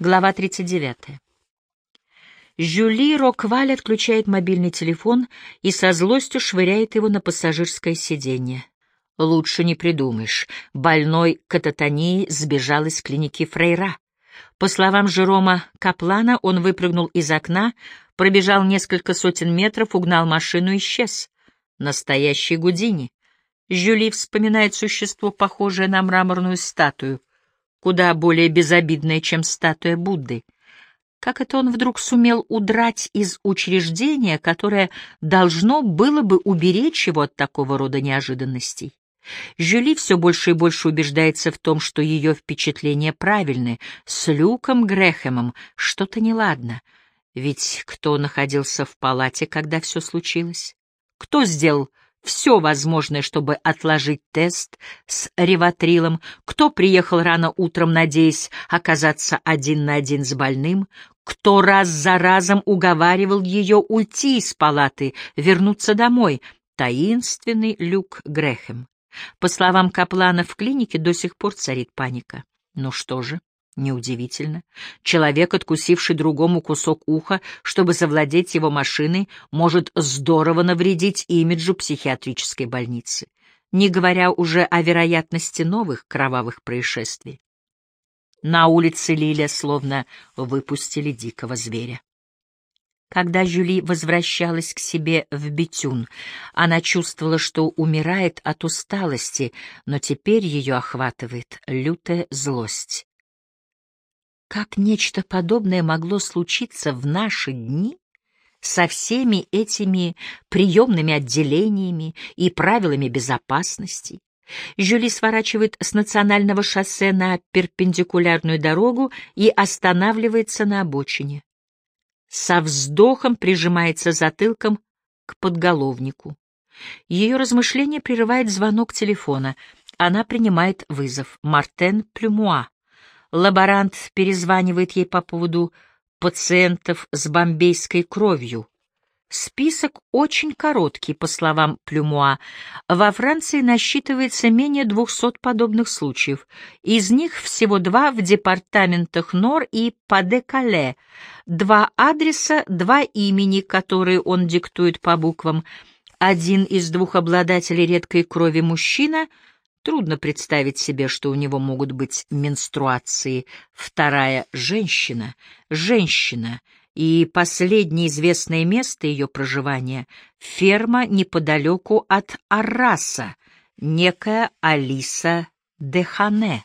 Глава 39. Жюли Рокваль отключает мобильный телефон и со злостью швыряет его на пассажирское сиденье. Лучше не придумаешь. Больной кататонией сбежал из клиники Фрейра. По словам Жерома Каплана, он выпрыгнул из окна, пробежал несколько сотен метров, угнал машину и исчез. Настоящий Гудини. Жюли вспоминает существо, похожее на мраморную статую — куда более безобидная, чем статуя Будды. Как это он вдруг сумел удрать из учреждения, которое должно было бы уберечь его от такого рода неожиданностей? Жюли все больше и больше убеждается в том, что ее впечатления правильны. С Люком Грехемом что-то неладно. Ведь кто находился в палате, когда все случилось? Кто сделал все возможное, чтобы отложить тест с реватрилом, кто приехал рано утром, надеясь оказаться один на один с больным, кто раз за разом уговаривал ее уйти из палаты, вернуться домой, таинственный Люк Грехем. По словам Каплана, в клинике до сих пор царит паника. Ну что же? Неудивительно. Человек, откусивший другому кусок уха, чтобы завладеть его машиной, может здорово навредить имиджу психиатрической больницы, не говоря уже о вероятности новых кровавых происшествий. На улице Лиля словно выпустили дикого зверя. Когда Жюли возвращалась к себе в Бетюн, она чувствовала, что умирает от усталости, но теперь ее охватывает лютая злость. Как нечто подобное могло случиться в наши дни со всеми этими приемными отделениями и правилами безопасности? Жюли сворачивает с национального шоссе на перпендикулярную дорогу и останавливается на обочине. Со вздохом прижимается затылком к подголовнику. Ее размышление прерывает звонок телефона. Она принимает вызов. Мартен Плюмуа. Лаборант перезванивает ей по поводу пациентов с бомбейской кровью. Список очень короткий, по словам Плюмуа. Во Франции насчитывается менее 200 подобных случаев. Из них всего два в департаментах Нор и Паде-Кале. Два адреса, два имени, которые он диктует по буквам. Один из двух обладателей редкой крови мужчина — Трудно представить себе, что у него могут быть менструации. Вторая — женщина. Женщина. И последнее известное место ее проживания — ферма неподалеку от Арраса, некая Алиса Дехане.